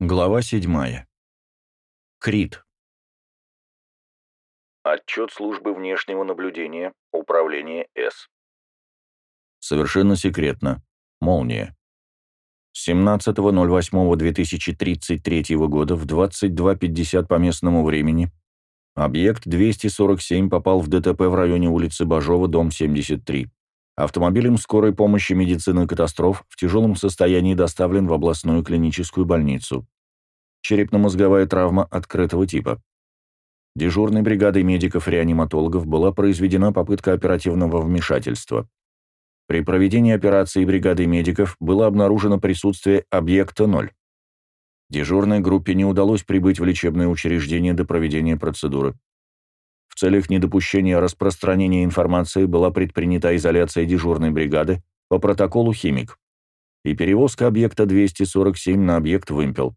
Глава 7. Крит. Отчет службы внешнего наблюдения, управление С. Совершенно секретно. Молния. 17.08.2033 года в 22.50 по местному времени объект 247 попал в ДТП в районе улицы Бажова, дом 73. Автомобилем скорой помощи медицины катастроф в тяжелом состоянии доставлен в областную клиническую больницу. Черепно-мозговая травма открытого типа. Дежурной бригадой медиков-реаниматологов была произведена попытка оперативного вмешательства. При проведении операции бригадой медиков было обнаружено присутствие объекта 0. Дежурной группе не удалось прибыть в лечебное учреждение до проведения процедуры. Целях недопущения распространения информации была предпринята изоляция дежурной бригады по протоколу «Химик» и перевозка объекта 247 на объект «Вымпел».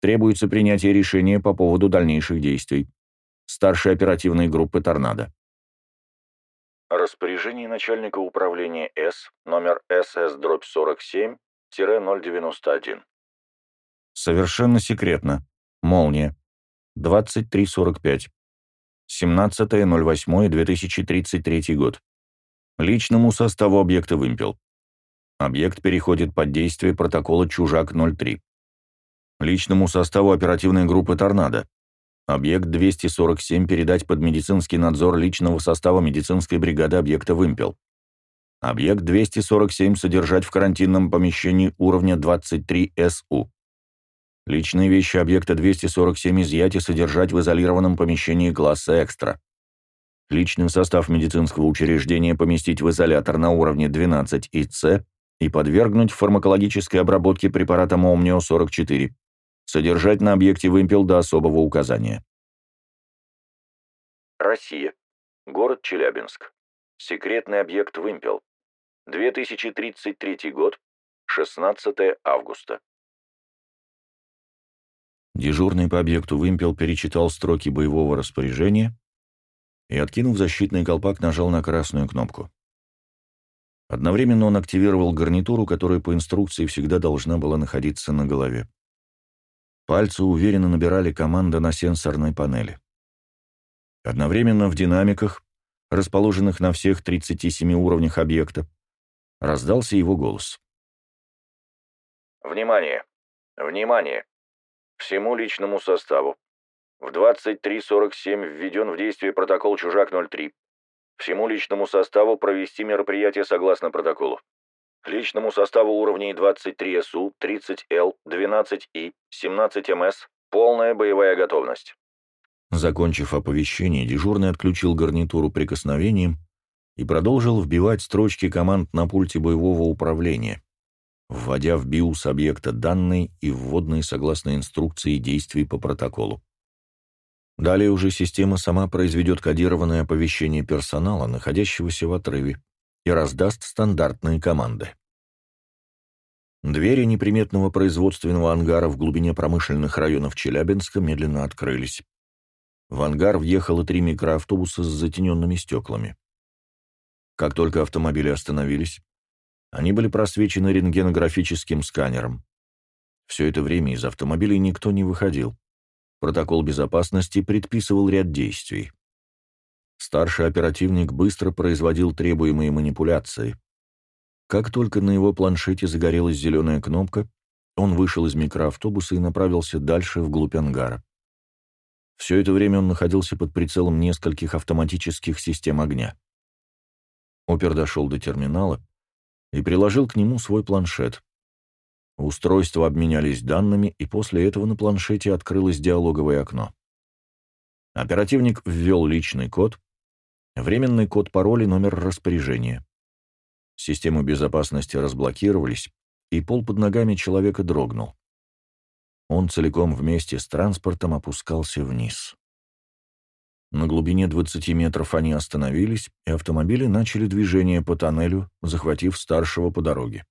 Требуется принятие решения по поводу дальнейших действий. Старшей оперативной группы «Торнадо». Распоряжение начальника управления С, номер СС-47-091. Совершенно секретно. Молния. 23.45. 17.08.2033 год. Личному составу объекта «Вымпел». Объект переходит под действие протокола «Чужак-03». Личному составу оперативной группы «Торнадо». Объект 247 передать под медицинский надзор личного состава медицинской бригады объекта «Вымпел». Объект 247 содержать в карантинном помещении уровня 23 СУ. Личные вещи объекта 247 изъять и содержать в изолированном помещении класса «Экстра». Личный состав медицинского учреждения поместить в изолятор на уровне 12 ИЦ и подвергнуть фармакологической обработке препаратом Омнио-44. Содержать на объекте вымпел до особого указания. Россия. Город Челябинск. Секретный объект «Вымпел». 2033 год. 16 августа. Дежурный по объекту «Вымпел» перечитал строки боевого распоряжения и, откинув защитный колпак, нажал на красную кнопку. Одновременно он активировал гарнитуру, которая по инструкции всегда должна была находиться на голове. Пальцы уверенно набирали команды на сенсорной панели. Одновременно в динамиках, расположенных на всех 37 уровнях объекта, раздался его голос. Внимание! Внимание! Всему личному составу. В 23.47 введен в действие протокол «Чужак-03». Всему личному составу провести мероприятие согласно протоколу. Личному составу уровней 23СУ, 30Л, 12И, 17МС полная боевая готовность. Закончив оповещение, дежурный отключил гарнитуру прикосновением и продолжил вбивать строчки команд на пульте боевого управления вводя в БИУС объекта данные и вводные согласно инструкции действий по протоколу. Далее уже система сама произведет кодированное оповещение персонала, находящегося в отрыве, и раздаст стандартные команды. Двери неприметного производственного ангара в глубине промышленных районов Челябинска медленно открылись. В ангар въехало три микроавтобуса с затененными стеклами. Как только автомобили остановились, они были просвечены рентгенографическим сканером. Все это время из автомобилей никто не выходил. Протокол безопасности предписывал ряд действий. Старший оперативник быстро производил требуемые манипуляции. Как только на его планшете загорелась зеленая кнопка, он вышел из микроавтобуса и направился дальше вглубь ангара. Все это время он находился под прицелом нескольких автоматических систем огня. Опер дошел до терминала и приложил к нему свой планшет. Устройства обменялись данными, и после этого на планшете открылось диалоговое окно. Оперативник ввел личный код, временный код пароля номер распоряжения. Системы безопасности разблокировались, и пол под ногами человека дрогнул. Он целиком вместе с транспортом опускался вниз. На глубине 20 метров они остановились, и автомобили начали движение по тоннелю, захватив старшего по дороге.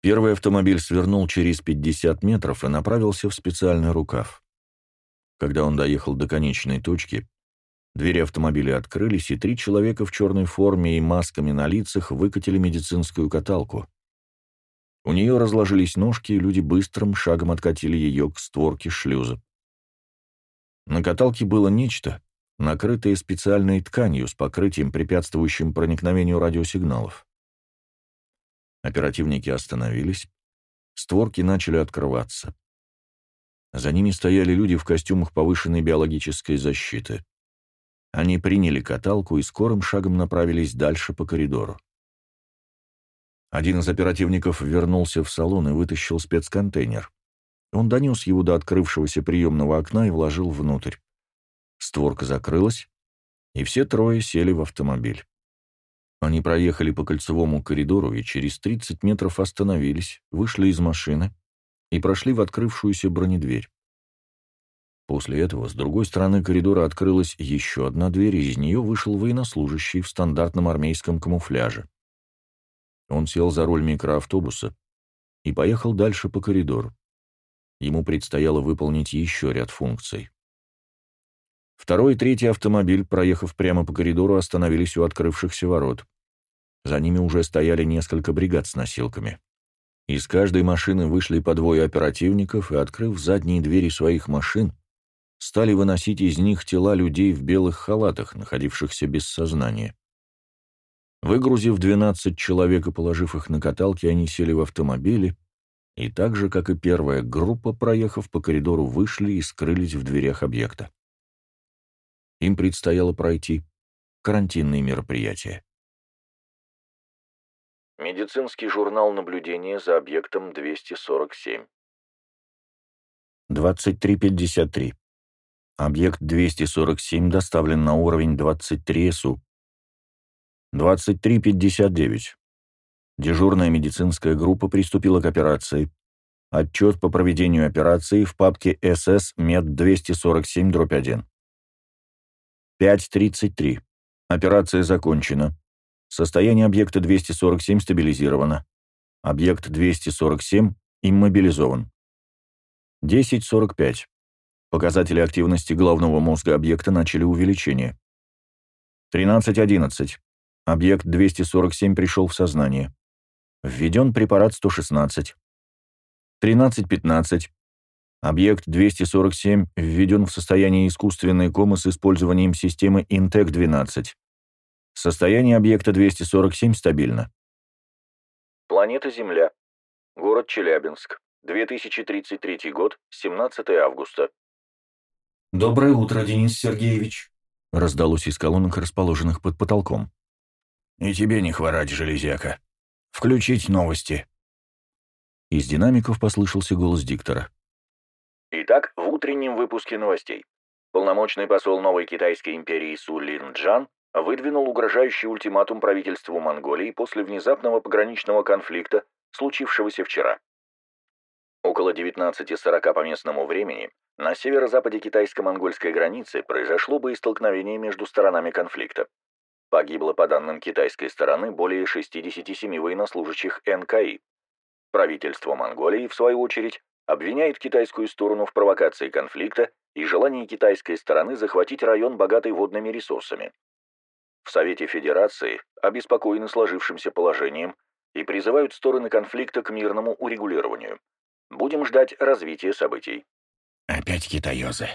Первый автомобиль свернул через 50 метров и направился в специальный рукав. Когда он доехал до конечной точки, двери автомобиля открылись, и три человека в черной форме и масками на лицах выкатили медицинскую каталку. У нее разложились ножки, и люди быстрым шагом откатили ее к створке шлюза. На каталке было нечто, накрытое специальной тканью с покрытием, препятствующим проникновению радиосигналов. Оперативники остановились, створки начали открываться. За ними стояли люди в костюмах повышенной биологической защиты. Они приняли каталку и скорым шагом направились дальше по коридору. Один из оперативников вернулся в салон и вытащил спецконтейнер. Он донес его до открывшегося приемного окна и вложил внутрь. Створка закрылась, и все трое сели в автомобиль. Они проехали по кольцевому коридору и через 30 метров остановились, вышли из машины и прошли в открывшуюся бронедверь. После этого с другой стороны коридора открылась еще одна дверь, и из нее вышел военнослужащий в стандартном армейском камуфляже. Он сел за руль микроавтобуса и поехал дальше по коридору. Ему предстояло выполнить еще ряд функций. Второй и третий автомобиль, проехав прямо по коридору, остановились у открывшихся ворот. За ними уже стояли несколько бригад с носилками. Из каждой машины вышли по двое оперативников и, открыв задние двери своих машин, стали выносить из них тела людей в белых халатах, находившихся без сознания. Выгрузив 12 человек и положив их на каталки, они сели в автомобили и так же, как и первая группа, проехав по коридору, вышли и скрылись в дверях объекта. Им предстояло пройти карантинные мероприятия. Медицинский журнал наблюдения за объектом 247. 2353. Объект 247 доставлен на уровень 23 СУ. 2359. Дежурная медицинская группа приступила к операции. Отчет по проведению операции в папке СС Мед 247-1. 5.33. Операция закончена. Состояние объекта 247 стабилизировано. Объект 247 иммобилизован. 10.45. Показатели активности головного мозга объекта начали увеличение. 13.11. Объект 247 пришел в сознание. Введен препарат 116. 13.15. Объект 247 введен в состояние искусственной комы с использованием системы Intec-12. Состояние объекта 247 стабильно. Планета Земля. Город Челябинск. 2033 год, 17 августа. «Доброе утро, Денис Сергеевич», — раздалось из колонок, расположенных под потолком. «И тебе не хворать, железяка. Включить новости». Из динамиков послышался голос диктора. Итак, в утреннем выпуске новостей. Полномочный посол новой китайской империи Су Лин Джан выдвинул угрожающий ультиматум правительству Монголии после внезапного пограничного конфликта, случившегося вчера. Около 19.40 по местному времени на северо-западе китайско-монгольской границы произошло боестолкновение между сторонами конфликта. Погибло, по данным китайской стороны, более 67 военнослужащих НКИ. Правительство Монголии, в свою очередь, обвиняет китайскую сторону в провокации конфликта и желании китайской стороны захватить район, богатый водными ресурсами. В Совете Федерации обеспокоены сложившимся положением и призывают стороны конфликта к мирному урегулированию. Будем ждать развития событий. Опять китаёзы.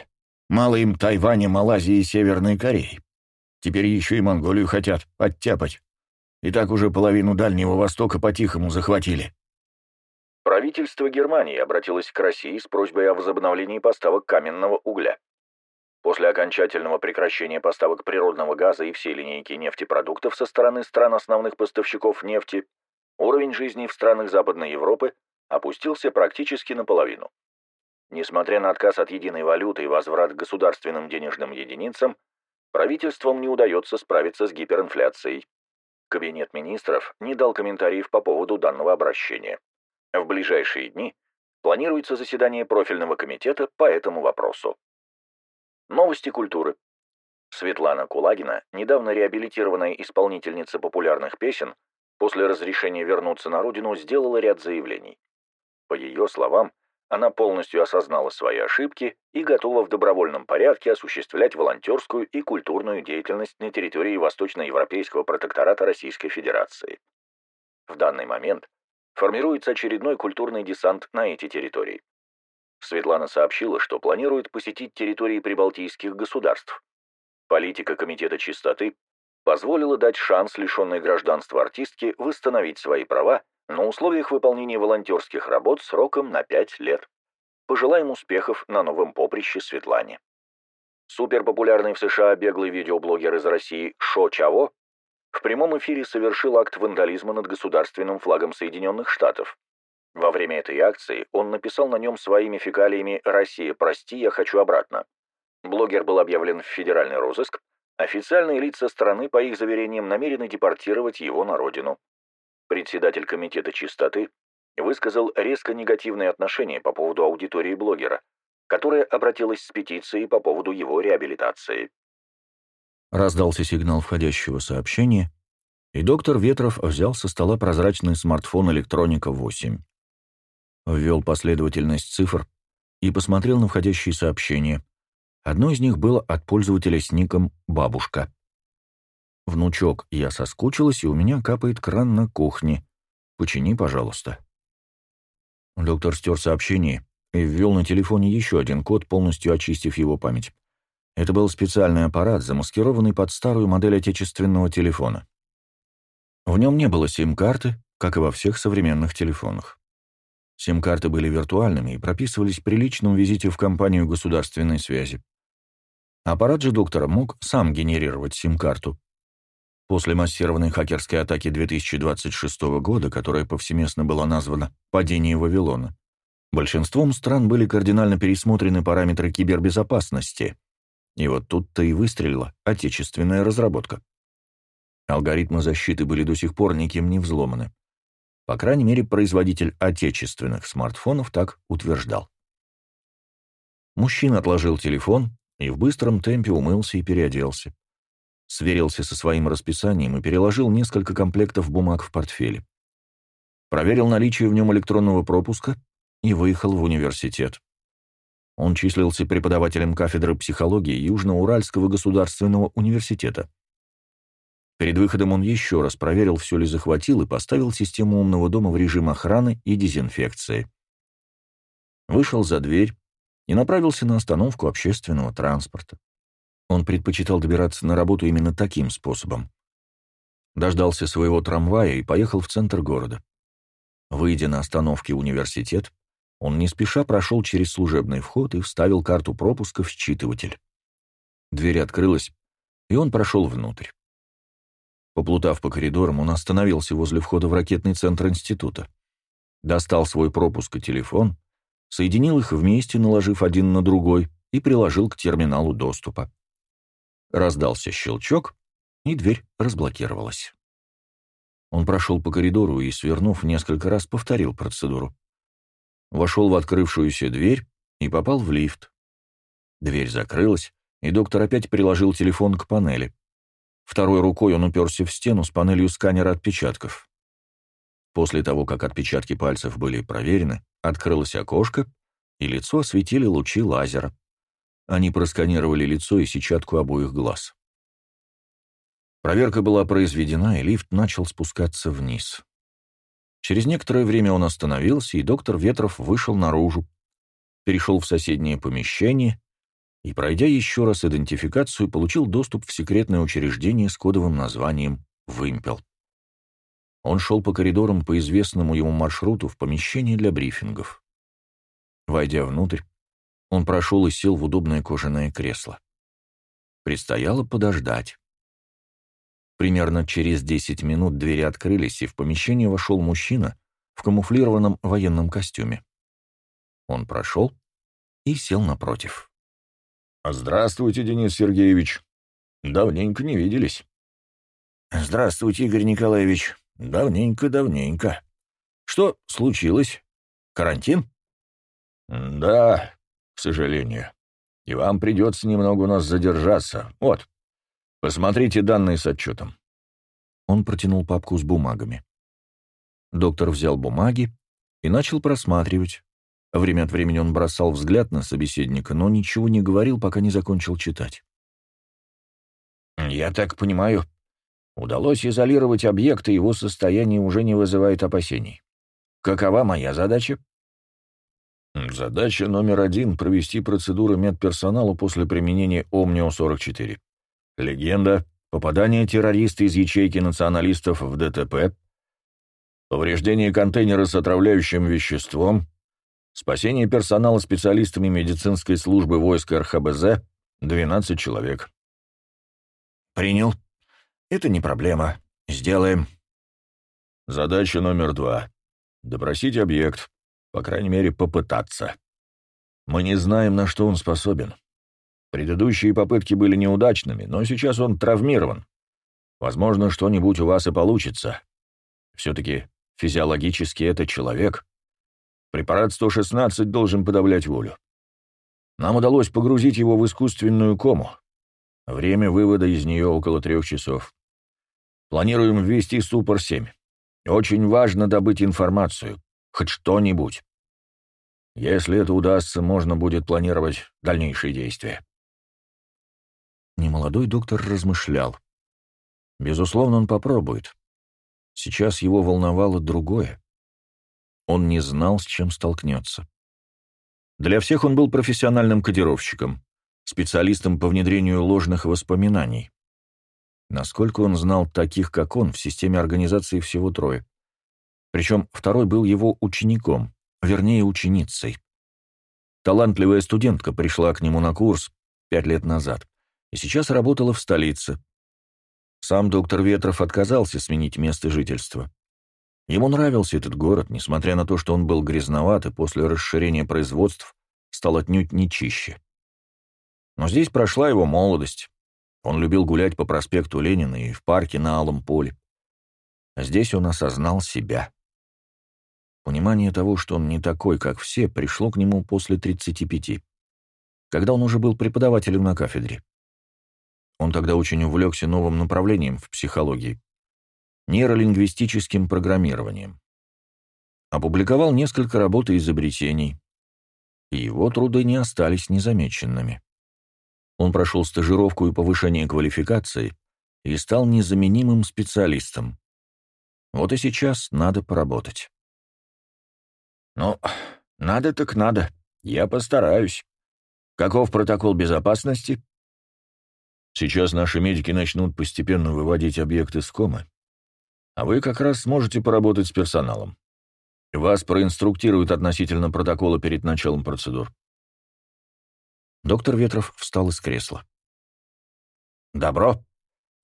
Мало им Тайваня, Малайзии и Северной Кореи. Теперь еще и Монголию хотят оттяпать. И так уже половину Дальнего Востока по-тихому захватили. Правительство Германии обратилось к России с просьбой о возобновлении поставок каменного угля. После окончательного прекращения поставок природного газа и всей линейки нефтепродуктов со стороны стран основных поставщиков нефти, уровень жизни в странах Западной Европы опустился практически наполовину. Несмотря на отказ от единой валюты и возврат к государственным денежным единицам, правительствам не удается справиться с гиперинфляцией. Кабинет министров не дал комментариев по поводу данного обращения. В ближайшие дни планируется заседание профильного комитета по этому вопросу. Новости культуры. Светлана Кулагина, недавно реабилитированная исполнительница популярных песен, после разрешения вернуться на родину сделала ряд заявлений. По ее словам, она полностью осознала свои ошибки и готова в добровольном порядке осуществлять волонтерскую и культурную деятельность на территории Восточноевропейского протектората Российской Федерации. В данный момент формируется очередной культурный десант на эти территории. Светлана сообщила, что планирует посетить территории прибалтийских государств. Политика Комитета чистоты позволила дать шанс лишенной гражданства артистке восстановить свои права на условиях выполнения волонтерских работ сроком на 5 лет. Пожелаем успехов на новом поприще Светлане. Суперпопулярный в США беглый видеоблогер из России Шо Чаво в прямом эфире совершил акт вандализма над государственным флагом Соединенных Штатов. Во время этой акции он написал на нем своими фекалиями «Россия, прости, я хочу обратно». Блогер был объявлен в федеральный розыск, официальные лица страны, по их заверениям, намерены депортировать его на родину. Председатель Комитета чистоты высказал резко негативные отношения по поводу аудитории блогера, которая обратилась с петицией по поводу его реабилитации. Раздался сигнал входящего сообщения, и доктор Ветров взял со стола прозрачный смартфон «Электроника 8». Ввел последовательность цифр и посмотрел на входящие сообщения. Одно из них было от пользователя с ником «Бабушка». «Внучок, я соскучилась, и у меня капает кран на кухне. Почини, пожалуйста». Доктор стер сообщение и ввел на телефоне еще один код, полностью очистив его память. Это был специальный аппарат, замаскированный под старую модель отечественного телефона. В нем не было сим-карты, как и во всех современных телефонах. Сим-карты были виртуальными и прописывались при личном визите в компанию государственной связи. Аппарат же доктора мог сам генерировать сим-карту. После массированной хакерской атаки 2026 года, которая повсеместно была названа «падение Вавилона», большинством стран были кардинально пересмотрены параметры кибербезопасности, и вот тут-то и выстрелила отечественная разработка. Алгоритмы защиты были до сих пор никем не взломаны. По крайней мере, производитель отечественных смартфонов так утверждал. Мужчина отложил телефон и в быстром темпе умылся и переоделся. Сверился со своим расписанием и переложил несколько комплектов бумаг в портфеле. Проверил наличие в нем электронного пропуска и выехал в университет. Он числился преподавателем кафедры психологии Южноуральского государственного университета. Перед выходом он еще раз проверил, все ли захватил, и поставил систему умного дома в режим охраны и дезинфекции. Вышел за дверь и направился на остановку общественного транспорта. Он предпочитал добираться на работу именно таким способом. Дождался своего трамвая и поехал в центр города. Выйдя на остановке университет, он не спеша прошел через служебный вход и вставил карту пропуска в считыватель. Дверь открылась, и он прошел внутрь. Поплутав по коридорам, он остановился возле входа в ракетный центр института. Достал свой пропуск и телефон, соединил их вместе, наложив один на другой, и приложил к терминалу доступа. Раздался щелчок, и дверь разблокировалась. Он прошел по коридору и, свернув, несколько раз повторил процедуру вошел в открывшуюся дверь и попал в лифт. Дверь закрылась, и доктор опять приложил телефон к панели. Второй рукой он уперся в стену с панелью сканера отпечатков. После того, как отпечатки пальцев были проверены, открылось окошко, и лицо осветили лучи лазера. Они просканировали лицо и сетчатку обоих глаз. Проверка была произведена, и лифт начал спускаться вниз. Через некоторое время он остановился, и доктор Ветров вышел наружу, перешел в соседнее помещение и, пройдя еще раз идентификацию, получил доступ в секретное учреждение с кодовым названием «Вымпел». Он шел по коридорам по известному ему маршруту в помещение для брифингов. Войдя внутрь, он прошел и сел в удобное кожаное кресло. Предстояло подождать. Примерно через 10 минут двери открылись, и в помещение вошел мужчина в камуфлированном военном костюме. Он прошел и сел напротив. «Здравствуйте, Денис Сергеевич. Давненько не виделись». «Здравствуйте, Игорь Николаевич. Давненько-давненько. Что случилось? Карантин?» «Да, к сожалению. И вам придется немного у нас задержаться. Вот, Посмотрите данные с отчетом. Он протянул папку с бумагами. Доктор взял бумаги и начал просматривать. Время от времени он бросал взгляд на собеседника, но ничего не говорил, пока не закончил читать. «Я так понимаю, удалось изолировать объект, и его состояние уже не вызывает опасений. какова моя задача?» Задача номер один — провести процедуру медперсоналу после применения Омнио-44. Легенда — попадание террориста из ячейки националистов в ДТП, повреждение контейнера с отравляющим веществом, спасение персонала специалистами медицинской службы войск РХБЗ — 12 человек. «Принял. Это не проблема. Сделаем». Задача номер два — допросить объект, по крайней мере, попытаться. Мы не знаем, на что он способен. Предыдущие попытки были неудачными, но сейчас он травмирован. Возможно, что-нибудь у вас и получится. Все-таки физиологически это человек. Препарат 116 должен подавлять волю. Нам удалось погрузить его в искусственную кому. Время вывода из нее около трех часов. Планируем ввести ступор-7. Очень важно добыть информацию, хоть что-нибудь. Если это удастся, можно будет планировать дальнейшие действия. Немолодой доктор размышлял. Безусловно, он попробует. Сейчас его волновало другое. Он не знал, с чем столкнется. Для всех он был профессиональным кодировщиком, специалистом по внедрению ложных воспоминаний. Насколько он знал таких, как он, в системе организации всего трое. Причем второй был его учеником, вернее, ученицей. Талантливая студентка пришла к нему на курс пять лет назад и сейчас работала в столице. Сам доктор Ветров отказался сменить место жительства. Ему нравился этот город, несмотря на то, что он был грязноват и после расширения производств стал отнюдь не чище. Но здесь прошла его молодость. Он любил гулять по проспекту Ленина и в парке на Алом поле. Здесь он осознал себя. Понимание того, что он не такой, как все, пришло к нему после 35, когда он уже был преподавателем на кафедре. Он тогда очень увлекся новым направлением в психологии — нейролингвистическим программированием. Опубликовал несколько работ и изобретений, и его труды не остались незамеченными. Он прошел стажировку и повышение квалификации и стал незаменимым специалистом. Вот и сейчас надо поработать. «Ну, надо так надо. Я постараюсь. Каков протокол безопасности?» «Сейчас наши медики начнут постепенно выводить объект из комы. А вы как раз сможете поработать с персоналом. Вас проинструктируют относительно протокола перед началом процедур». Доктор Ветров встал из кресла. «Добро.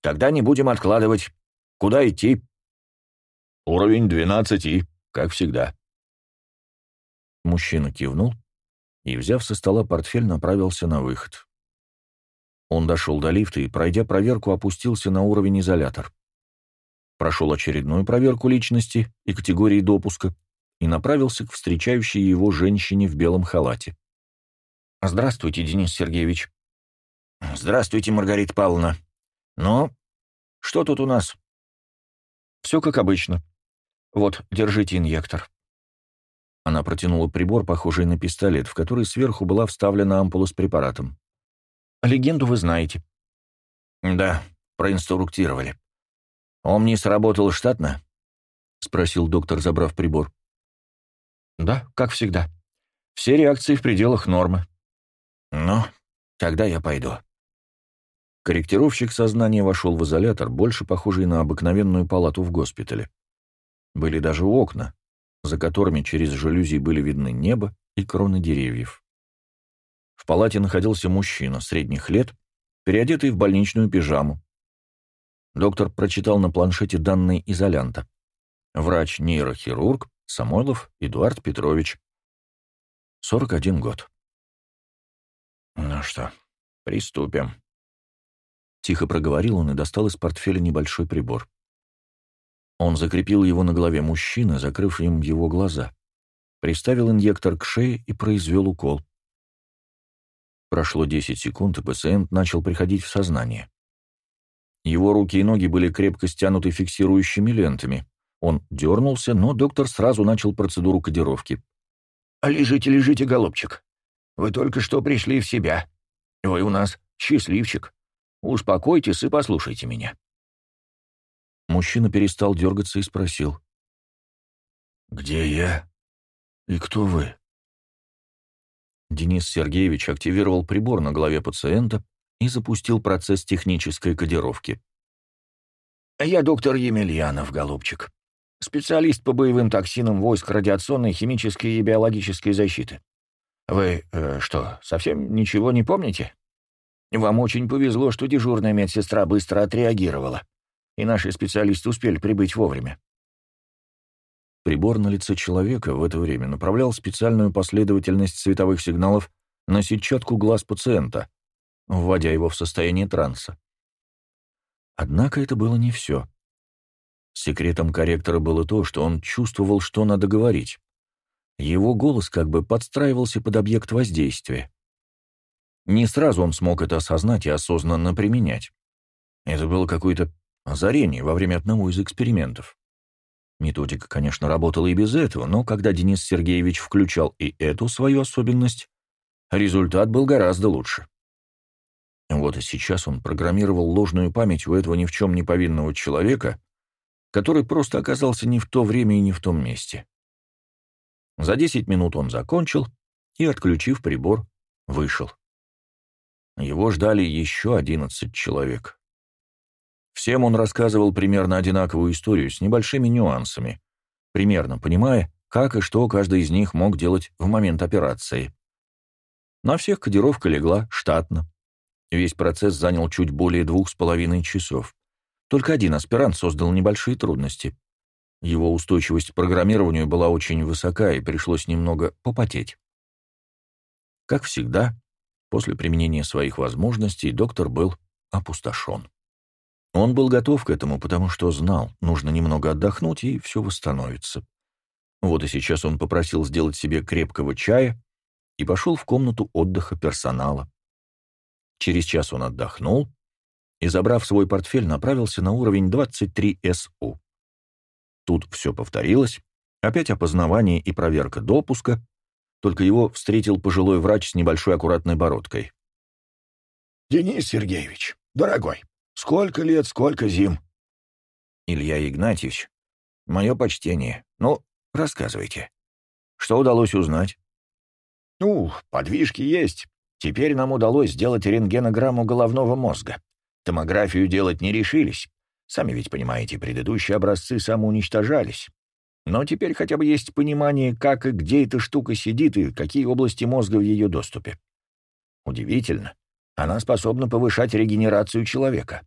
Тогда не будем откладывать. Куда идти?» «Уровень 12И, как всегда». Мужчина кивнул и, взяв со стола портфель, направился на выход. Он дошел до лифта и, пройдя проверку, опустился на уровень изолятор. Прошел очередную проверку личности и категории допуска и направился к встречающей его женщине в белом халате. «Здравствуйте, Денис Сергеевич». «Здравствуйте, Маргарита Павловна. Ну, что тут у нас?» «Все как обычно. Вот, держите инъектор». Она протянула прибор, похожий на пистолет, в который сверху была вставлена ампула с препаратом. «Легенду вы знаете». «Да, проинструктировали. Омни сработал штатно?» — спросил доктор, забрав прибор. «Да, как всегда. Все реакции в пределах нормы». «Ну, тогда я пойду». Корректировщик сознания вошел в изолятор, больше похожий на обыкновенную палату в госпитале. Были даже окна, за которыми через жалюзи были видны небо и кроны деревьев. В палате находился мужчина средних лет, переодетый в больничную пижаму. Доктор прочитал на планшете данные изолянта. Врач-нейрохирург Самойлов Эдуард Петрович. 41 год. «Ну что, приступим», — тихо проговорил он и достал из портфеля небольшой прибор. Он закрепил его на голове мужчины, закрыв им его глаза. Приставил инъектор к шее и произвел укол. Прошло 10 секунд, и пациент начал приходить в сознание. Его руки и ноги были крепко стянуты фиксирующими лентами. Он дернулся, но доктор сразу начал процедуру кодировки. «Лежите, лежите, голубчик. Вы только что пришли в себя. Вы у нас счастливчик. Успокойтесь и послушайте меня. Мужчина перестал дергаться и спросил. «Где я? И кто вы?» Денис Сергеевич активировал прибор на голове пациента и запустил процесс технической кодировки. «Я доктор Емельянов, голубчик. Специалист по боевым токсинам войск радиационной, химической и биологической защиты. Вы э, что, совсем ничего не помните? Вам очень повезло, что дежурная медсестра быстро отреагировала, и наши специалисты успели прибыть вовремя. Прибор на лице человека в это время направлял специальную последовательность световых сигналов на сетчатку глаз пациента, вводя его в состояние транса. Однако это было не все. Секретом корректора было то, что он чувствовал, что надо говорить. Его голос как бы подстраивался под объект воздействия. Не сразу он смог это осознать и осознанно применять. Это было какое-то озарение во время одного из экспериментов. Методика, конечно, работала и без этого, но когда Денис Сергеевич включал и эту свою особенность, результат был гораздо лучше. Вот и сейчас он программировал ложную память у этого ни в чем не повинного человека, который просто оказался не в то время и не в том месте. За 10 минут он закончил и, отключив прибор, вышел. Его ждали еще 11 человек. Всем он рассказывал примерно одинаковую историю с небольшими нюансами, примерно понимая, как и что каждый из них мог делать в момент операции. На всех кодировка легла штатно. Весь процесс занял чуть более двух с половиной часов. Только один аспирант создал небольшие трудности. Его устойчивость к программированию была очень высока, и пришлось немного попотеть. Как всегда, после применения своих возможностей доктор был опустошен. Он был готов к этому, потому что знал, нужно немного отдохнуть, и все восстановится. Вот и сейчас он попросил сделать себе крепкого чая и пошел в комнату отдыха персонала. Через час он отдохнул и, забрав свой портфель, направился на уровень 23 СУ. Тут все повторилось, опять опознавание и проверка допуска, только его встретил пожилой врач с небольшой аккуратной бородкой. «Денис Сергеевич, дорогой, сколько лет, сколько зим?» «Илья Игнатьевич, мое почтение. Ну, рассказывайте. Что удалось узнать?» «Ну, подвижки есть. Теперь нам удалось сделать рентгенограмму головного мозга. Томографию делать не решились. Сами ведь понимаете, предыдущие образцы самоуничтожались. Но теперь хотя бы есть понимание, как и где эта штука сидит и какие области мозга в ее доступе. Удивительно. Она способна повышать регенерацию человека.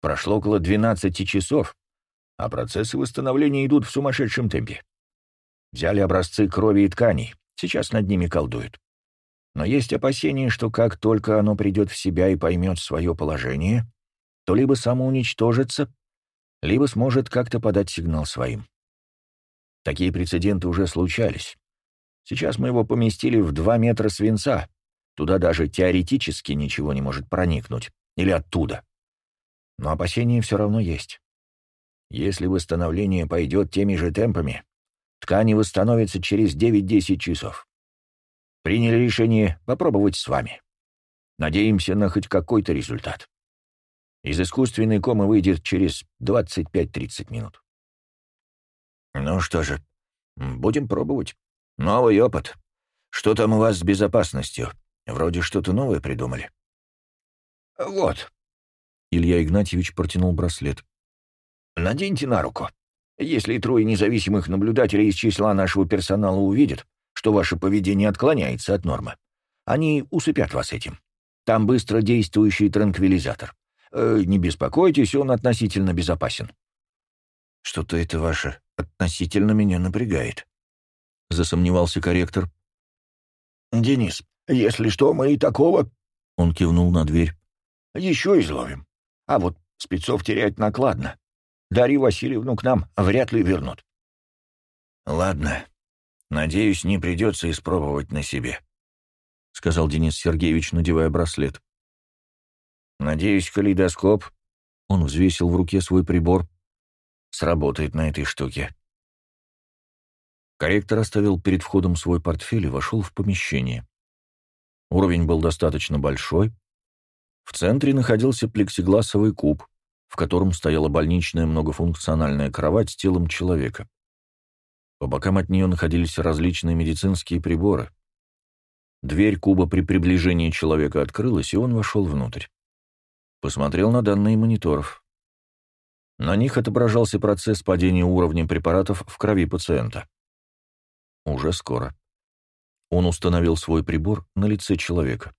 Прошло около 12 часов, а процессы восстановления идут в сумасшедшем темпе. Взяли образцы крови и тканей, сейчас над ними колдуют. Но есть опасение, что как только оно придет в себя и поймет свое положение, то либо самоуничтожится, либо сможет как-то подать сигнал своим. Такие прецеденты уже случались. Сейчас мы его поместили в два метра свинца. Туда даже теоретически ничего не может проникнуть. Или оттуда. Но опасения все равно есть. Если восстановление пойдет теми же темпами, ткани восстановятся через 9-10 часов. Приняли решение попробовать с вами. Надеемся на хоть какой-то результат. Из искусственной комы выйдет через 25-30 минут. Ну что же, будем пробовать. Новый опыт. Что там у вас с безопасностью? Вроде что-то новое придумали. Вот. Илья Игнатьевич протянул браслет. Наденьте на руку. Если трое независимых наблюдателей из числа нашего персонала увидят, что ваше поведение отклоняется от нормы. Они усыпят вас этим. Там быстро действующий транквилизатор. Э, не беспокойтесь, он относительно безопасен. Что-то это ваше относительно меня напрягает, — засомневался корректор. «Денис, если что, мы и такого...» — он кивнул на дверь. «Еще изловим. А вот спецов терять накладно. Дарью Васильевну к нам вряд ли вернут». «Ладно, Надеюсь, не придется испробовать на себе», — сказал Денис Сергеевич, надевая браслет. «Надеюсь, калейдоскоп...» — он взвесил в руке свой прибор. «Сработает на этой штуке». Корректор оставил перед входом свой портфель и вошел в помещение. Уровень был достаточно большой. В центре находился плексигласовый куб, в котором стояла больничная многофункциональная кровать с телом человека. По бокам от нее находились различные медицинские приборы. Дверь куба при приближении человека открылась, и он вошел внутрь. Посмотрел на данные мониторов. На них отображался процесс падения уровня препаратов в крови пациента. Уже скоро. Он установил свой прибор на лице человека.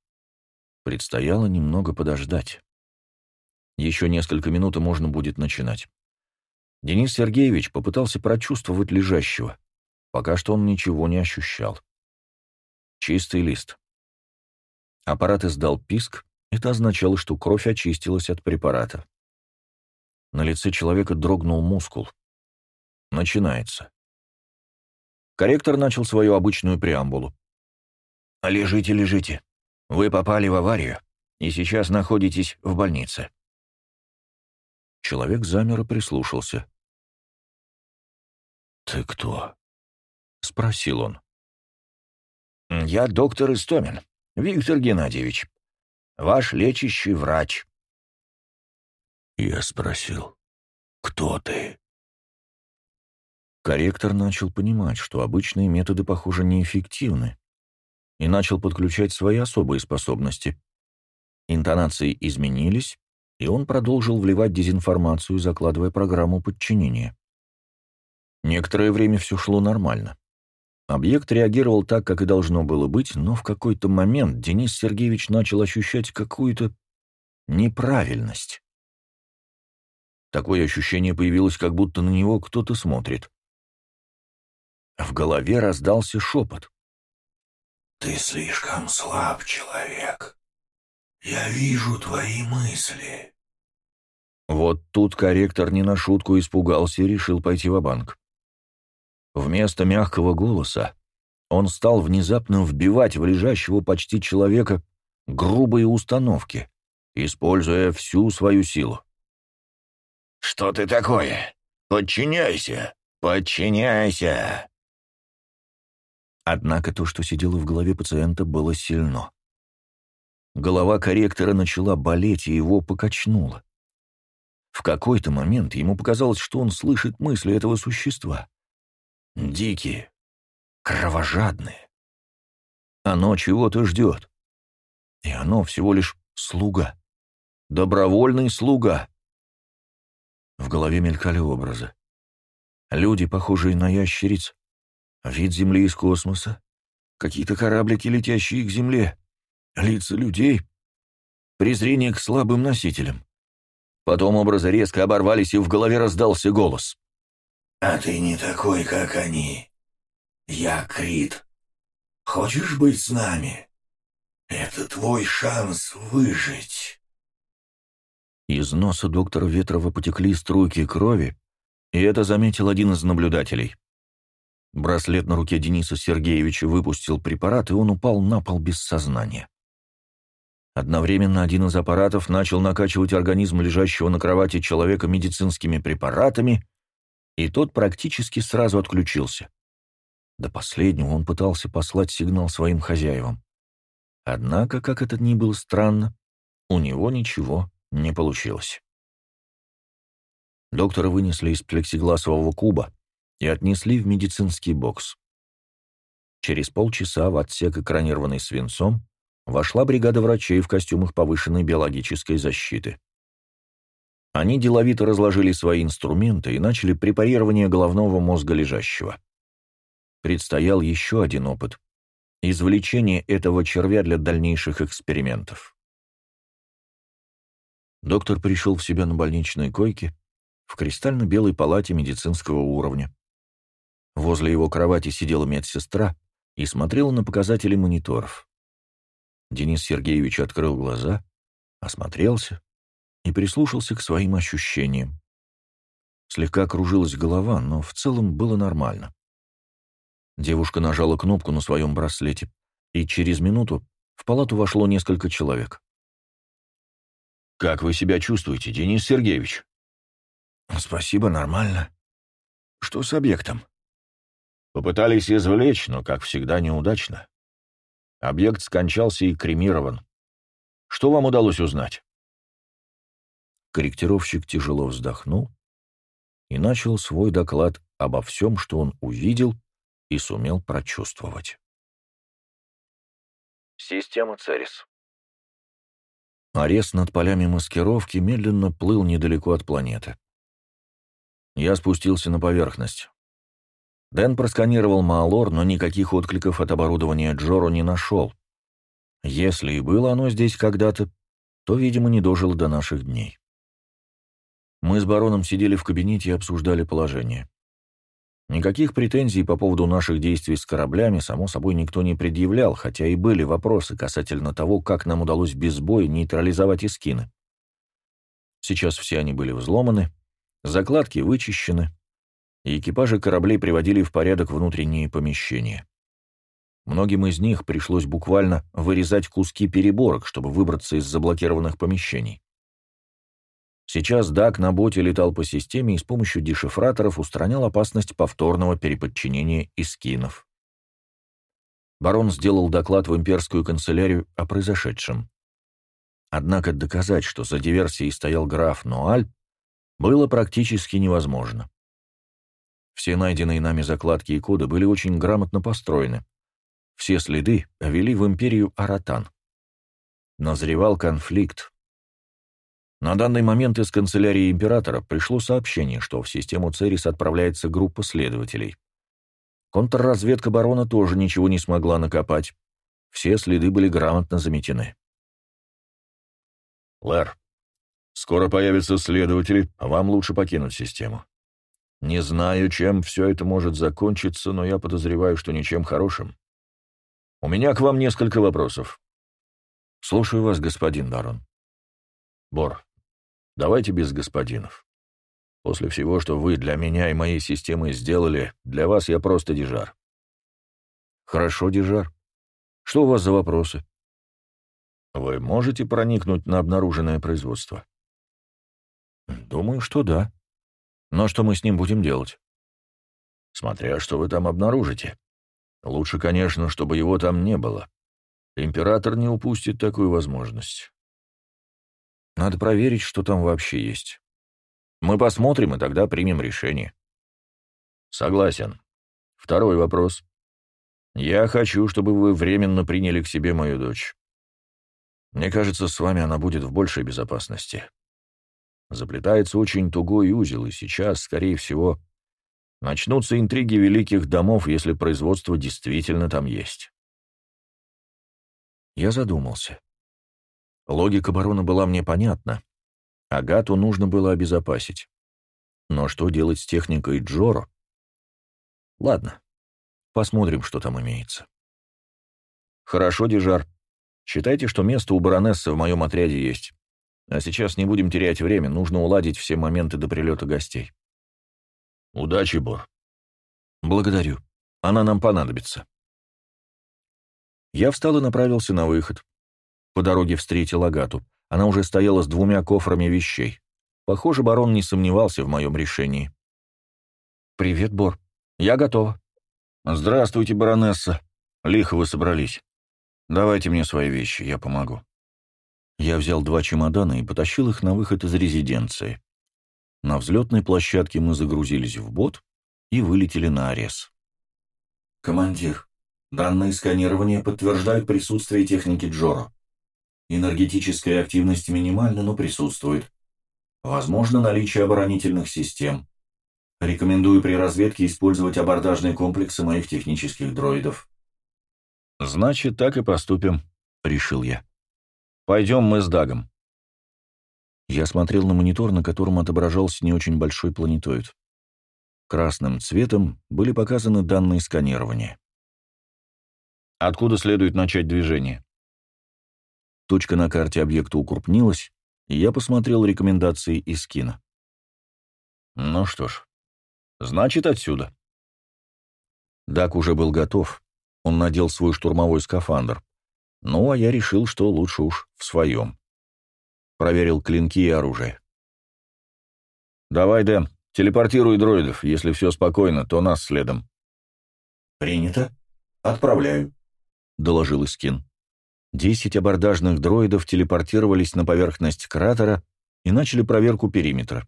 Предстояло немного подождать. Еще несколько минут, и можно будет начинать. Денис Сергеевич попытался прочувствовать лежащего. Пока что он ничего не ощущал. Чистый лист. Аппарат издал писк, это означало, что кровь очистилась от препарата. На лице человека дрогнул мускул. Начинается. Корректор начал свою обычную преамбулу. «Лежите, лежите. Вы попали в аварию и сейчас находитесь в больнице». Человек замер и прислушался. «Ты кто?» — спросил он. «Я доктор Истомин, Виктор Геннадьевич. Ваш лечащий врач». Я спросил, «Кто ты?» Корректор начал понимать, что обычные методы, похоже, неэффективны, и начал подключать свои особые способности. Интонации изменились, и он продолжил вливать дезинформацию, закладывая программу подчинения. Некоторое время все шло нормально. Объект реагировал так, как и должно было быть, но в какой-то момент Денис Сергеевич начал ощущать какую-то неправильность. Такое ощущение появилось, как будто на него кто-то смотрит. В голове раздался шепот. «Ты слишком слаб, человек. Я вижу твои мысли». Вот тут корректор не на шутку испугался и решил пойти в банк Вместо мягкого голоса он стал внезапно вбивать в лежащего почти человека грубые установки, используя всю свою силу. «Что ты такое? Подчиняйся! Подчиняйся!» Однако то, что сидело в голове пациента, было сильно. Голова корректора начала болеть, и его покачнуло. В какой-то момент ему показалось, что он слышит мысли этого существа. Дикие, кровожадные. Оно чего-то ждет. И оно всего лишь слуга. Добровольный слуга. В голове мелькали образы. Люди, похожие на ящериц, Вид Земли из космоса. Какие-то кораблики, летящие к Земле. Лица людей. Презрение к слабым носителям. Потом образы резко оборвались, и в голове раздался голос. «А ты не такой, как они. Я Крит. Хочешь быть с нами? Это твой шанс выжить». Из носа доктора Ветрова потекли струйки крови, и это заметил один из наблюдателей. Браслет на руке Дениса Сергеевича выпустил препарат, и он упал на пол без сознания. Одновременно один из аппаратов начал накачивать организм лежащего на кровати человека медицинскими препаратами, и тот практически сразу отключился. До последнего он пытался послать сигнал своим хозяевам. Однако, как это ни было странно, у него ничего не получилось. Доктора вынесли из плексигласового куба, и отнесли в медицинский бокс. Через полчаса в отсек, экранированный свинцом, вошла бригада врачей в костюмах повышенной биологической защиты. Они деловито разложили свои инструменты и начали препарирование головного мозга лежащего. Предстоял еще один опыт — извлечение этого червя для дальнейших экспериментов. Доктор пришел в себя на больничной койке в кристально-белой палате медицинского уровня. Возле его кровати сидела медсестра и смотрела на показатели мониторов. Денис Сергеевич открыл глаза, осмотрелся и прислушался к своим ощущениям. Слегка кружилась голова, но в целом было нормально. Девушка нажала кнопку на своем браслете, и через минуту в палату вошло несколько человек. «Как вы себя чувствуете, Денис Сергеевич?» «Спасибо, нормально. Что с объектом?» Попытались извлечь, но, как всегда, неудачно. Объект скончался и кремирован. Что вам удалось узнать? Корректировщик тяжело вздохнул и начал свой доклад обо всем, что он увидел и сумел прочувствовать. Система Церис. Арест над полями маскировки медленно плыл недалеко от планеты. Я спустился на поверхность. Дэн просканировал Маалор, но никаких откликов от оборудования Джору не нашел. Если и было оно здесь когда-то, то, видимо, не дожило до наших дней. Мы с бароном сидели в кабинете и обсуждали положение. Никаких претензий по поводу наших действий с кораблями, само собой, никто не предъявлял, хотя и были вопросы касательно того, как нам удалось без боя нейтрализовать эскины. Сейчас все они были взломаны, закладки вычищены, и экипажи кораблей приводили в порядок внутренние помещения. Многим из них пришлось буквально вырезать куски переборок, чтобы выбраться из заблокированных помещений. Сейчас Дак на боте летал по системе и с помощью дешифраторов устранял опасность повторного переподчинения искинов. Барон сделал доклад в имперскую канцелярию о произошедшем. Однако доказать, что за диверсией стоял граф Ноаль, было практически невозможно. Все найденные нами закладки и коды были очень грамотно построены. Все следы вели в империю Аратан. Назревал конфликт, на данный момент из канцелярии императора пришло сообщение, что в систему Церис отправляется группа следователей. Контрразведка барона тоже ничего не смогла накопать. Все следы были грамотно заметены. «Лэр, скоро появятся следователи, а вам лучше покинуть систему. Не знаю, чем все это может закончиться, но я подозреваю, что ничем хорошим. У меня к вам несколько вопросов». «Слушаю вас, господин барон». «Бор, Давайте без господинов. После всего, что вы для меня и моей системы сделали, для вас я просто дежар. Хорошо, дежар. Что у вас за вопросы? Вы можете проникнуть на обнаруженное производство? Думаю, что да. Но что мы с ним будем делать? Смотря, что вы там обнаружите. Лучше, конечно, чтобы его там не было. Император не упустит такую возможность. Надо проверить, что там вообще есть. Мы посмотрим, и тогда примем решение. Согласен. Второй вопрос. Я хочу, чтобы вы временно приняли к себе мою дочь. Мне кажется, с вами она будет в большей безопасности. Заплетается очень тугой узел, и сейчас, скорее всего, начнутся интриги великих домов, если производство действительно там есть. Я задумался. Логика барона была мне понятна. Агату нужно было обезопасить. Но что делать с техникой Джоро? Ладно, посмотрим, что там имеется. Хорошо, Дежар. Считайте, что место у баронессы в моем отряде есть. А сейчас не будем терять время, нужно уладить все моменты до прилета гостей. Удачи, Бор. Благодарю. Она нам понадобится. Я встал и направился на выход. По дороге встретил Агату. Она уже стояла с двумя кофрами вещей. Похоже, барон не сомневался в моем решении. «Привет, Бор. Я готова». «Здравствуйте, баронесса. Лихо вы собрались. Давайте мне свои вещи, я помогу». Я взял два чемодана и потащил их на выход из резиденции. На взлетной площадке мы загрузились в бот и вылетели на Арес. «Командир, данные сканирования подтверждают присутствие техники Джоро. Энергетическая активность минимальна, но присутствует. Возможно наличие оборонительных систем. Рекомендую при разведке использовать абордажные комплексы моих технических дроидов. «Значит, так и поступим», — решил я. «Пойдем мы с Дагом». Я смотрел на монитор, на котором отображался не очень большой планетоид. Красным цветом были показаны данные сканирования. «Откуда следует начать движение?» Точка на карте объекта укрупнилась, и я посмотрел рекомендации из кино. Ну что ж, значит отсюда. Дак уже был готов. Он надел свой штурмовой скафандр. Ну, а я решил, что лучше уж в своем. Проверил клинки и оружие. «Давай, Дэн, телепортируй дроидов. Если все спокойно, то нас следом». «Принято. Отправляю», — доложил Искин. Десять абордажных дроидов телепортировались на поверхность кратера и начали проверку периметра.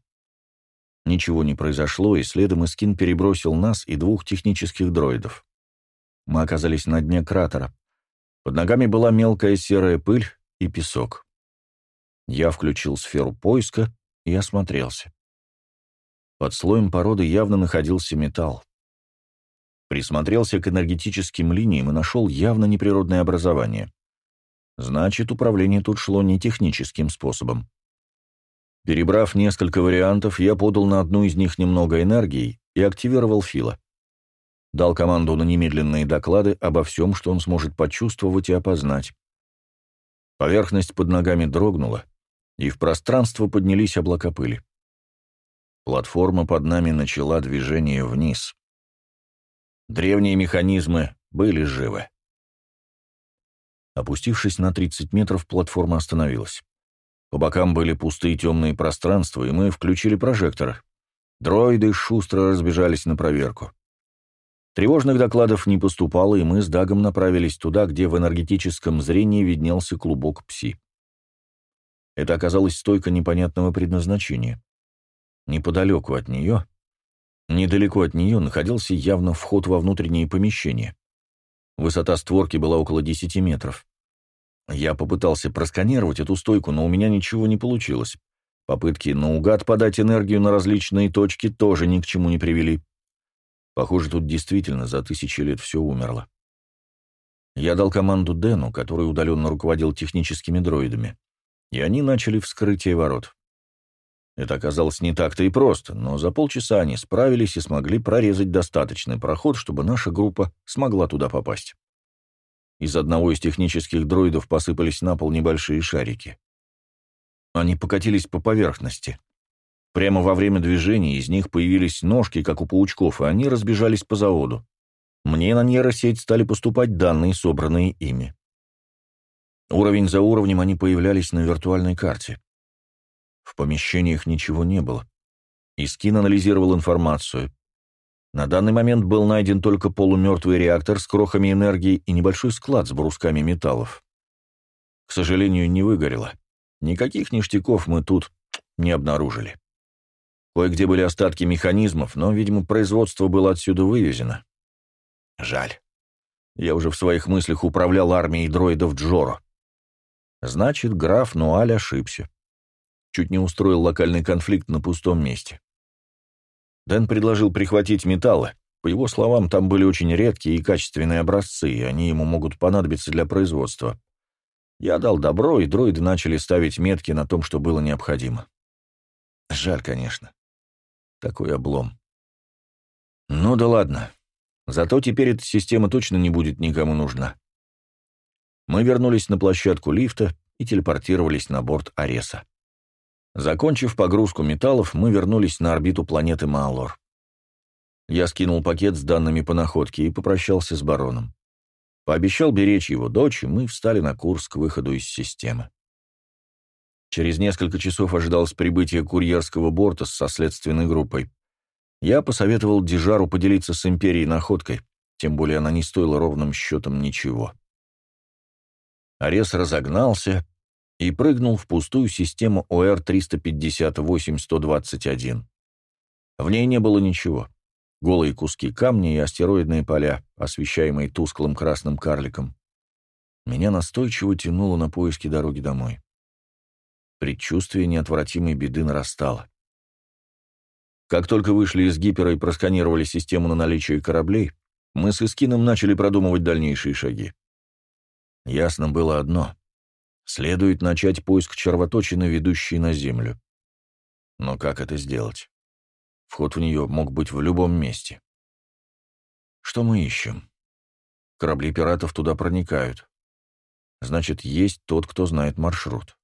Ничего не произошло, и следом Искин перебросил нас и двух технических дроидов. Мы оказались на дне кратера. Под ногами была мелкая серая пыль и песок. Я включил сферу поиска и осмотрелся. Под слоем породы явно находился металл. Присмотрелся к энергетическим линиям и нашел явно неприродное образование. Значит, управление тут шло не техническим способом. Перебрав несколько вариантов, я подал на одну из них немного энергии и активировал Фила. Дал команду на немедленные доклады обо всем, что он сможет почувствовать и опознать. Поверхность под ногами дрогнула, и в пространство поднялись облака пыли. Платформа под нами начала движение вниз. Древние механизмы были живы. Опустившись на 30 метров, платформа остановилась. По бокам были пустые темные пространства, и мы включили прожектор. Дроиды шустро разбежались на проверку. Тревожных докладов не поступало, и мы с Дагом направились туда, где в энергетическом зрении виднелся клубок пси. Это оказалась стойка непонятного предназначения. Неподалеку от нее, недалеко от нее, находился явно вход во внутреннее помещение. Высота створки была около 10 метров. Я попытался просканировать эту стойку, но у меня ничего не получилось. Попытки наугад подать энергию на различные точки тоже ни к чему не привели. Похоже, тут действительно за тысячи лет все умерло. Я дал команду Дэну, который удаленно руководил техническими дроидами, и они начали вскрытие ворот. Это оказалось не так-то и просто, но за полчаса они справились и смогли прорезать достаточный проход, чтобы наша группа смогла туда попасть. Из одного из технических дроидов посыпались на пол небольшие шарики. Они покатились по поверхности. Прямо во время движения из них появились ножки, как у паучков, и они разбежались по заводу. Мне на нейросеть стали поступать данные, собранные ими. Уровень за уровнем они появлялись на виртуальной карте. В помещениях ничего не было. Искин анализировал информацию. На данный момент был найден только полумертвый реактор с крохами энергии и небольшой склад с брусками металлов. К сожалению, не выгорело. Никаких ништяков мы тут не обнаружили. Кое-где были остатки механизмов, но, видимо, производство было отсюда вывезено. Жаль. Я уже в своих мыслях управлял армией дроидов Джоро. Значит, граф Нуаль ошибся чуть не устроил локальный конфликт на пустом месте. Дэн предложил прихватить металлы. По его словам, там были очень редкие и качественные образцы, и они ему могут понадобиться для производства. Я дал добро, и дроиды начали ставить метки на том, что было необходимо. Жаль, конечно. Такой облом. Ну да ладно. Зато теперь эта система точно не будет никому нужна. Мы вернулись на площадку лифта и телепортировались на борт Ареса. Закончив погрузку металлов, мы вернулись на орбиту планеты Маалор. Я скинул пакет с данными по находке и попрощался с бароном. Пообещал беречь его дочь, и мы встали на курс к выходу из системы. Через несколько часов ожидалось прибытие курьерского борта со следственной группой. Я посоветовал Дижару поделиться с Империей находкой, тем более она не стоила ровным счетом ничего. Арес разогнался, и прыгнул в пустую систему ОР-358-121. В ней не было ничего. Голые куски камня и астероидные поля, освещаемые тусклым красным карликом. Меня настойчиво тянуло на поиски дороги домой. Предчувствие неотвратимой беды нарастало. Как только вышли из гипера и просканировали систему на наличие кораблей, мы с Искином начали продумывать дальнейшие шаги. Ясно было одно. Следует начать поиск червоточины, ведущей на Землю. Но как это сделать? Вход в нее мог быть в любом месте. Что мы ищем? Корабли пиратов туда проникают. Значит, есть тот, кто знает маршрут.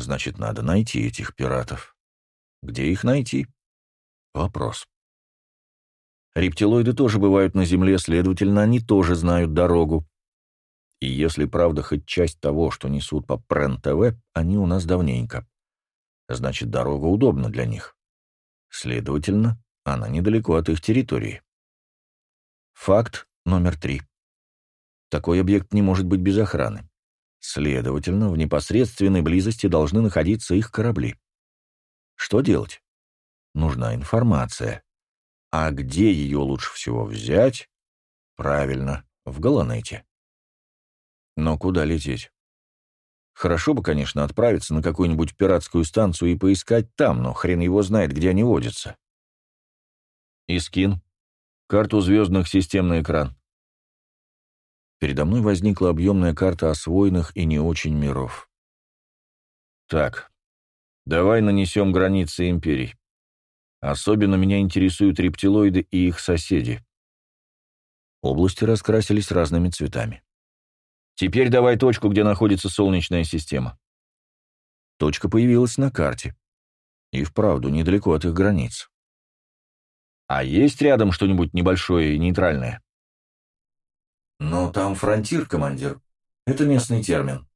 Значит, надо найти этих пиратов. Где их найти? Вопрос. Рептилоиды тоже бывают на Земле, следовательно, они тоже знают дорогу. И если правда хоть часть того, что несут по Прен-ТВ, они у нас давненько. Значит, дорога удобна для них. Следовательно, она недалеко от их территории. Факт номер три. Такой объект не может быть без охраны. Следовательно, в непосредственной близости должны находиться их корабли. Что делать? нужна информация. А где ее лучше всего взять? Правильно, в Галанете. Но куда лететь? Хорошо бы, конечно, отправиться на какую-нибудь пиратскую станцию и поискать там, но хрен его знает, где они водятся. Искин. Карту звездных систем на экран. Передо мной возникла объемная карта освоенных и не очень миров. Так, давай нанесем границы империй. Особенно меня интересуют рептилоиды и их соседи. Области раскрасились разными цветами. Теперь давай точку, где находится Солнечная система. Точка появилась на карте. И вправду недалеко от их границ. А есть рядом что-нибудь небольшое и нейтральное? Но там фронтир, командир. Это местный термин.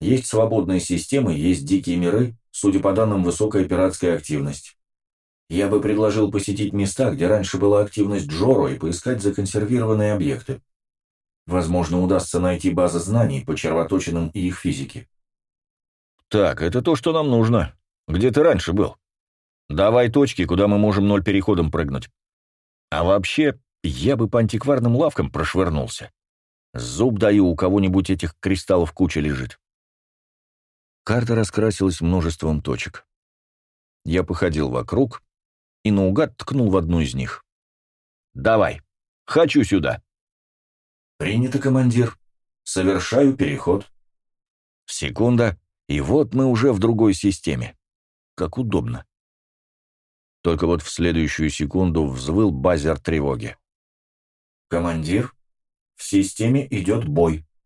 Есть свободные системы, есть дикие миры, судя по данным, высокая пиратская активность. Я бы предложил посетить места, где раньше была активность Джоро, и поискать законсервированные объекты. Возможно, удастся найти базы знаний по червоточинам и их физике. Так, это то, что нам нужно. Где ты раньше был? Давай точки, куда мы можем ноль переходом прыгнуть. А вообще, я бы по антикварным лавкам прошвырнулся. Зуб даю, у кого-нибудь этих кристаллов куча лежит. Карта раскрасилась множеством точек. Я походил вокруг, и наугад ткнул в одну из них. «Давай, хочу сюда». «Принято, командир. Совершаю переход». Секунда, и вот мы уже в другой системе. Как удобно. Только вот в следующую секунду взвыл базер тревоги. «Командир, в системе идет бой.